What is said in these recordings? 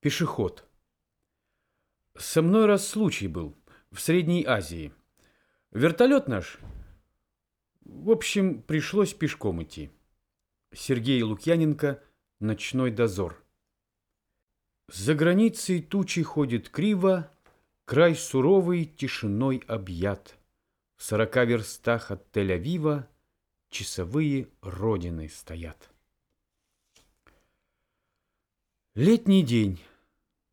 Пешеход. Со мной раз случай был в Средней Азии. Вертолет наш... В общем, пришлось пешком идти. Сергей Лукьяненко «Ночной дозор». За границей тучи ходит криво, Край суровый тишиной объят. В сорока верстах от Тель-Авива Часовые родины стоят. Летний день.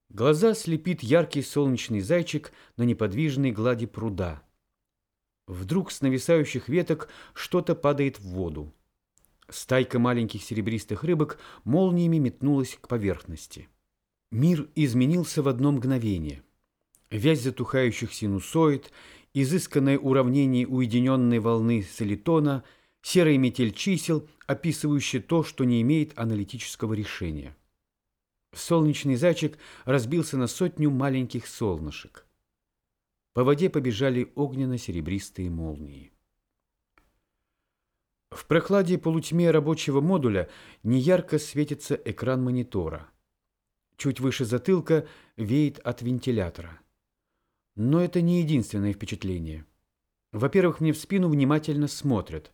Глаза слепит яркий солнечный зайчик на неподвижной глади пруда. Вдруг с нависающих веток что-то падает в воду. Стайка маленьких серебристых рыбок молниями метнулась к поверхности. Мир изменился в одно мгновение. Вязь затухающих синусоид, изысканное уравнение уединенной волны солитона, серая метель чисел, описывающая то, что не имеет аналитического решения. Солнечный зайчик разбился на сотню маленьких солнышек. По воде побежали огненно-серебристые молнии. В прохладе полутьме рабочего модуля неярко светится экран монитора. Чуть выше затылка веет от вентилятора. Но это не единственное впечатление. Во-первых, мне в спину внимательно смотрят.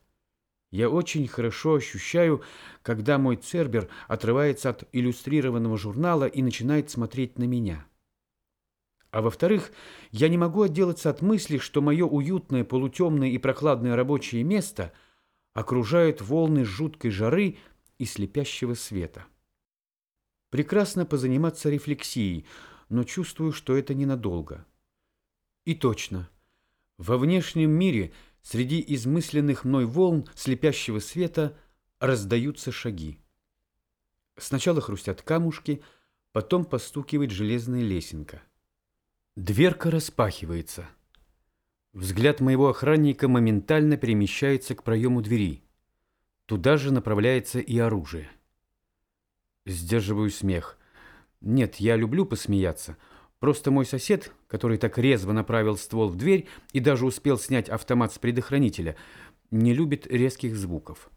Я очень хорошо ощущаю, когда мой цербер отрывается от иллюстрированного журнала и начинает смотреть на меня. А во-вторых, я не могу отделаться от мысли, что мое уютное, полутемное и прохладное рабочее место окружают волны жуткой жары и слепящего света. Прекрасно позаниматься рефлексией, но чувствую, что это ненадолго. И точно, во внешнем мире – Среди измысленных мной волн слепящего света раздаются шаги. Сначала хрустят камушки, потом постукивает железная лесенка. Дверка распахивается. Взгляд моего охранника моментально перемещается к проему двери. Туда же направляется и оружие. Сдерживаю смех. Нет, я люблю посмеяться — Просто мой сосед, который так резво направил ствол в дверь и даже успел снять автомат с предохранителя, не любит резких звуков.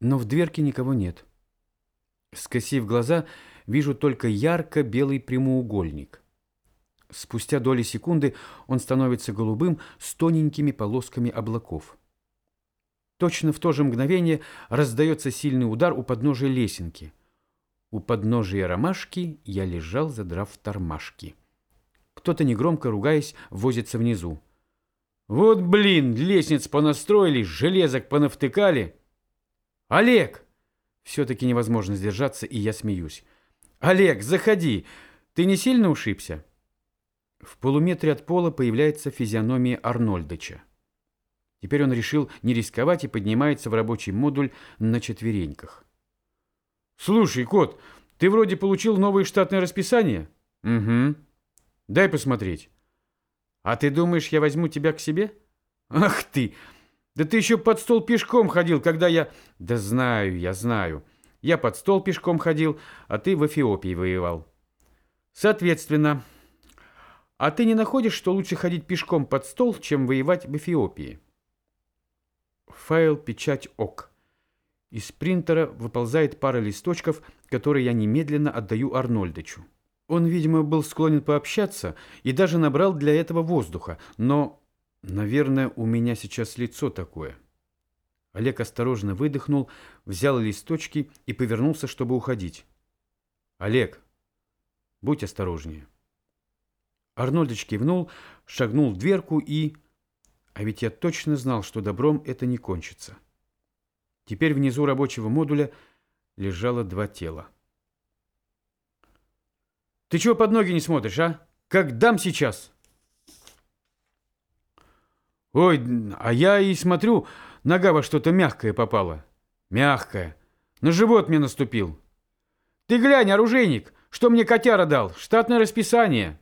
Но в дверке никого нет. Скосив глаза, вижу только ярко-белый прямоугольник. Спустя доли секунды он становится голубым с тоненькими полосками облаков. Точно в то же мгновение раздается сильный удар у подножия лесенки – у подножия ромашки я лежал, задрав тормашки. Кто-то, негромко ругаясь, возится внизу. «Вот блин, лестниц понастроили, железок понавтыкали!» «Олег!» Все-таки невозможно сдержаться, и я смеюсь. «Олег, заходи! Ты не сильно ушибся?» В полуметре от пола появляется физиономия Арнольдыча. Теперь он решил не рисковать и поднимается в рабочий модуль на четвереньках. Слушай, кот, ты вроде получил новое штатное расписание? Угу. Дай посмотреть. А ты думаешь, я возьму тебя к себе? Ах ты! Да ты еще под стол пешком ходил, когда я... Да знаю, я знаю. Я под стол пешком ходил, а ты в Эфиопии воевал. Соответственно, а ты не находишь, что лучше ходить пешком под стол, чем воевать в Эфиопии? Файл «Печать ОК». Из принтера выползает пара листочков, которые я немедленно отдаю Арнольдычу. Он, видимо, был склонен пообщаться и даже набрал для этого воздуха, но, наверное, у меня сейчас лицо такое. Олег осторожно выдохнул, взял листочки и повернулся, чтобы уходить. «Олег, будь осторожнее». Арнольдыч кивнул, шагнул в дверку и... А ведь я точно знал, что добром это не кончится. Теперь внизу рабочего модуля лежало два тела. «Ты чего под ноги не смотришь, а? Как дам сейчас?» «Ой, а я и смотрю, нога во что-то мягкое попала». «Мягкое. На живот мне наступил». «Ты глянь, оружейник, что мне котяра дал? Штатное расписание».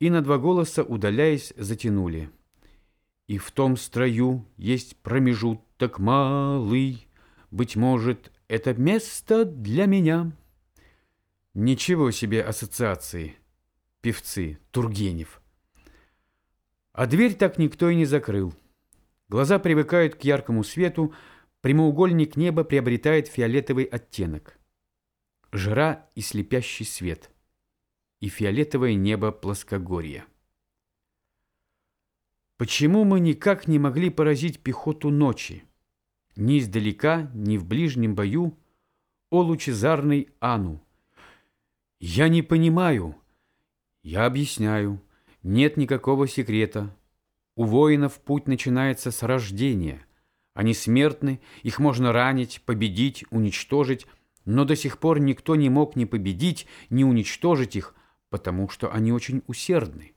И на два голоса, удаляясь, затянули. И в том строю есть промежуток малый, Быть может, это место для меня. Ничего себе ассоциации, певцы, Тургенев. А дверь так никто и не закрыл. Глаза привыкают к яркому свету, прямоугольник неба приобретает фиолетовый оттенок. жара и слепящий свет, и фиолетовое небо плоскогорья. Почему мы никак не могли поразить пехоту ночи? Ни издалека, ни в ближнем бою, о лучезарный Ану! Я не понимаю. Я объясняю. Нет никакого секрета. У воинов путь начинается с рождения. Они смертны, их можно ранить, победить, уничтожить, но до сих пор никто не мог ни победить, ни уничтожить их, потому что они очень усердны.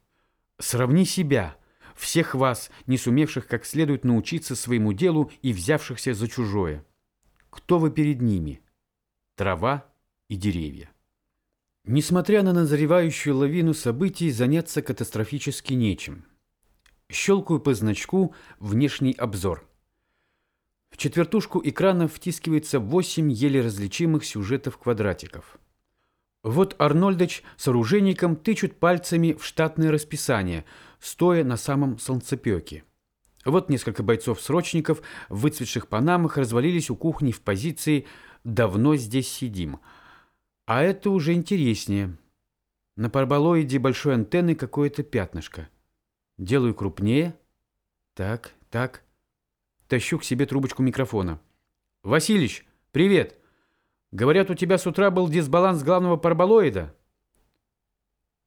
Сравни себя, всех вас, не сумевших как следует научиться своему делу и взявшихся за чужое. Кто вы перед ними? Трава и деревья. Несмотря на назревающую лавину событий, заняться катастрофически нечем. Щелкаю по значку «Внешний обзор». В четвертушку экрана втискивается восемь еле различимых сюжетов-квадратиков. Вот Арнольдыч с оружейником тычут пальцами в штатное расписание, стоя на самом солнцепеке. Вот несколько бойцов-срочников в выцветших панамах развалились у кухни в позиции «давно здесь сидим». А это уже интереснее. На параболоиде большой антенны какое-то пятнышко. Делаю крупнее. Так, так тащу к себе трубочку микрофона. «Василич, привет! Говорят, у тебя с утра был дисбаланс главного параболоида?»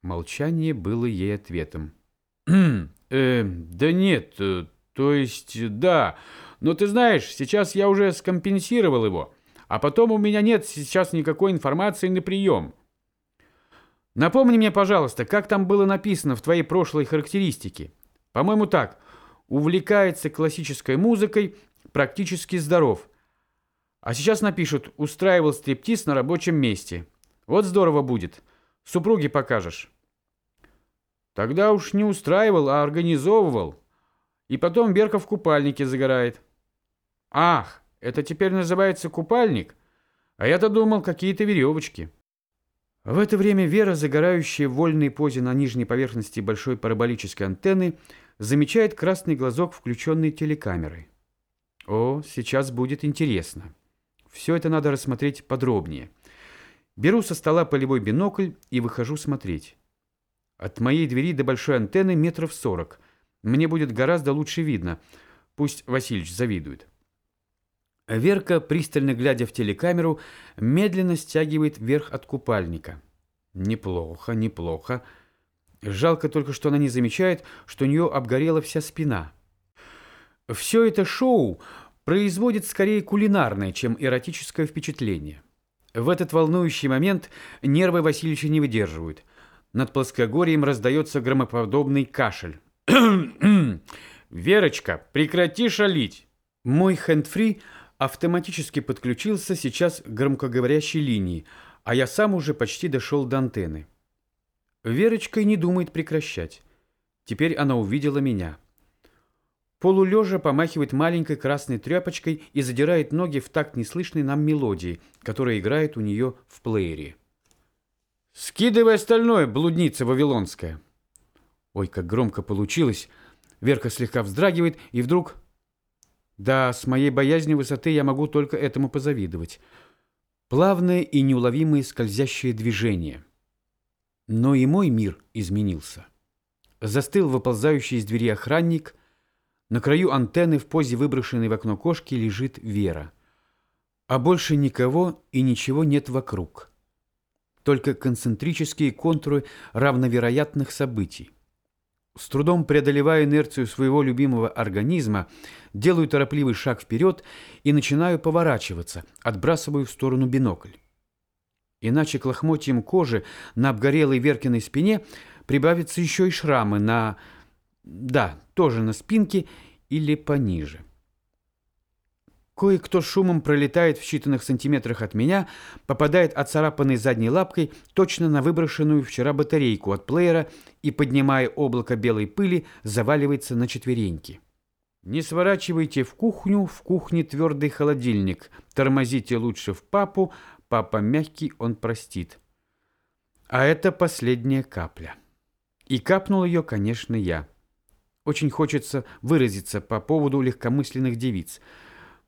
Молчание было ей ответом. э, «Да нет, э, то есть, да. Но ты знаешь, сейчас я уже скомпенсировал его, а потом у меня нет сейчас никакой информации на прием. Напомни мне, пожалуйста, как там было написано в твоей прошлой характеристике? По-моему, так увлекается классической музыкой, практически здоров. А сейчас напишут «устраивал стриптиз на рабочем месте». Вот здорово будет. Супруге покажешь. Тогда уж не устраивал, а организовывал. И потом Берка в купальнике загорает. Ах, это теперь называется купальник? А я-то думал, какие-то веревочки. В это время Вера, загорающая в вольной позе на нижней поверхности большой параболической антенны, замечает красный глазок включенной телекамеры. О, сейчас будет интересно. Все это надо рассмотреть подробнее. Беру со стола полевой бинокль и выхожу смотреть. От моей двери до большой антенны метров сорок. Мне будет гораздо лучше видно. Пусть Васильевич завидует. Верка, пристально глядя в телекамеру, медленно стягивает вверх от купальника. Неплохо, неплохо. Жалко только, что она не замечает, что у нее обгорела вся спина. Все это шоу производит скорее кулинарное, чем эротическое впечатление. В этот волнующий момент нервы Васильевича не выдерживают. Над плоскогорьем раздается громоподобный кашель. «Верочка, прекрати шалить!» Мой хэндфри автоматически подключился сейчас к громкоговорящей линии, а я сам уже почти дошел до антенны. Верочка и не думает прекращать. Теперь она увидела меня. Полулежа помахивает маленькой красной тряпочкой и задирает ноги в такт неслышной нам мелодии, которая играет у нее в плеере. «Скидывай остальное, блудница вавилонская!» Ой, как громко получилось! Верка слегка вздрагивает, и вдруг... Да, с моей боязнью высоты я могу только этому позавидовать. Плавное и неуловимые скользящие движения — но и мой мир изменился. Застыл выползающий из двери охранник. На краю антенны в позе выброшенной в окно кошки лежит Вера. А больше никого и ничего нет вокруг. Только концентрические контуры равновероятных событий. С трудом преодолевая инерцию своего любимого организма, делаю торопливый шаг вперед и начинаю поворачиваться, отбрасываю в сторону бинокль. Иначе к лохмотьям кожи на обгорелой Веркиной спине прибавятся еще и шрамы на... Да, тоже на спинке или пониже. Кое-кто шумом пролетает в считанных сантиметрах от меня, попадает оцарапанной задней лапкой точно на выброшенную вчера батарейку от плеера и, поднимая облако белой пыли, заваливается на четвереньки. Не сворачивайте в кухню, в кухне твердый холодильник. Тормозите лучше в папу, Папа мягкий, он простит. А это последняя капля. И капнул ее, конечно, я. Очень хочется выразиться по поводу легкомысленных девиц,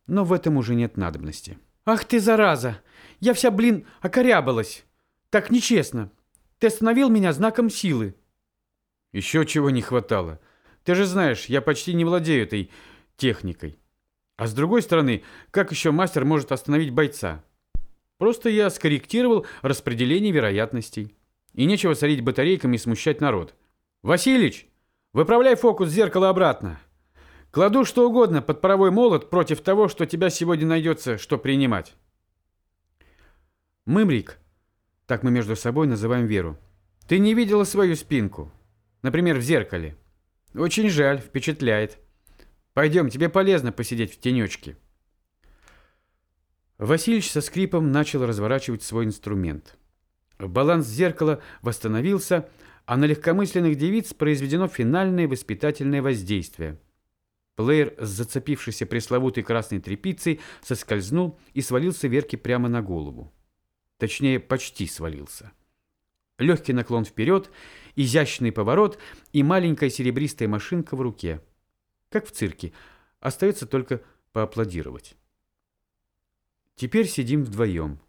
но в этом уже нет надобности. Ах ты, зараза! Я вся, блин, окорябалась. Так нечестно. Ты остановил меня знаком силы. Еще чего не хватало. Ты же знаешь, я почти не владею этой техникой. А с другой стороны, как еще мастер может остановить бойца? Просто я скорректировал распределение вероятностей. И нечего сорить батарейками и смущать народ. Василич, выправляй фокус зеркала обратно. Кладу что угодно под паровой молот против того, что тебя сегодня найдется, что принимать. Мымрик, так мы между собой называем Веру, ты не видела свою спинку? Например, в зеркале. Очень жаль, впечатляет. Пойдем, тебе полезно посидеть в тенечке. Васильевич со скрипом начал разворачивать свой инструмент. Баланс зеркала восстановился, а на легкомысленных девиц произведено финальное воспитательное воздействие. Плеер с зацепившейся пресловутой красной тряпицей соскользнул и свалился Верке прямо на голову. Точнее, почти свалился. Легкий наклон вперед, изящный поворот и маленькая серебристая машинка в руке – как в цирке. Остается только поаплодировать. Теперь сидим вдвоем.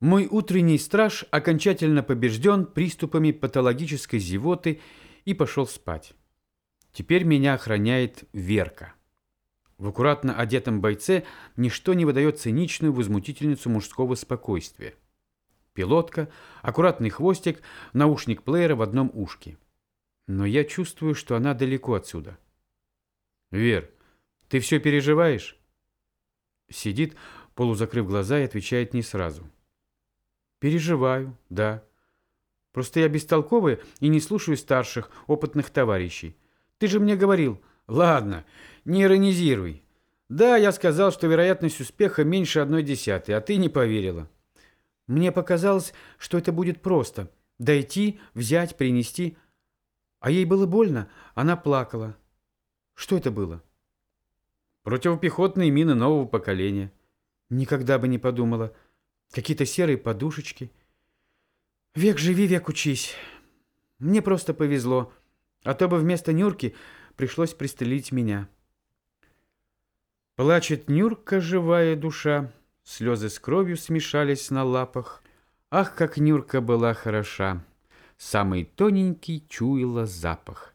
Мой утренний страж окончательно побежден приступами патологической зевоты и пошел спать. Теперь меня охраняет Верка. В аккуратно одетом бойце ничто не выдает циничную возмутительницу мужского спокойствия. Пилотка, аккуратный хвостик, наушник плеера в одном ушке. Но я чувствую, что она далеко отсюда. «Вер, ты все переживаешь?» Сидит, полузакрыв глаза, и отвечает не сразу. «Переживаю, да. Просто я бестолковая и не слушаю старших, опытных товарищей. Ты же мне говорил...» «Ладно, не иронизируй. Да, я сказал, что вероятность успеха меньше одной десятой, а ты не поверила. Мне показалось, что это будет просто. Дойти, взять, принести. А ей было больно, она плакала. Что это было? Противопехотные мины нового поколения. Никогда бы не подумала. Какие-то серые подушечки. Век живи, век учись. Мне просто повезло. А то бы вместо Нюрки пришлось пристрелить меня. Плачет Нюрка, живая душа. Слезы с кровью смешались на лапах. Ах, как Нюрка была хороша! Самый тоненький чуяла запах.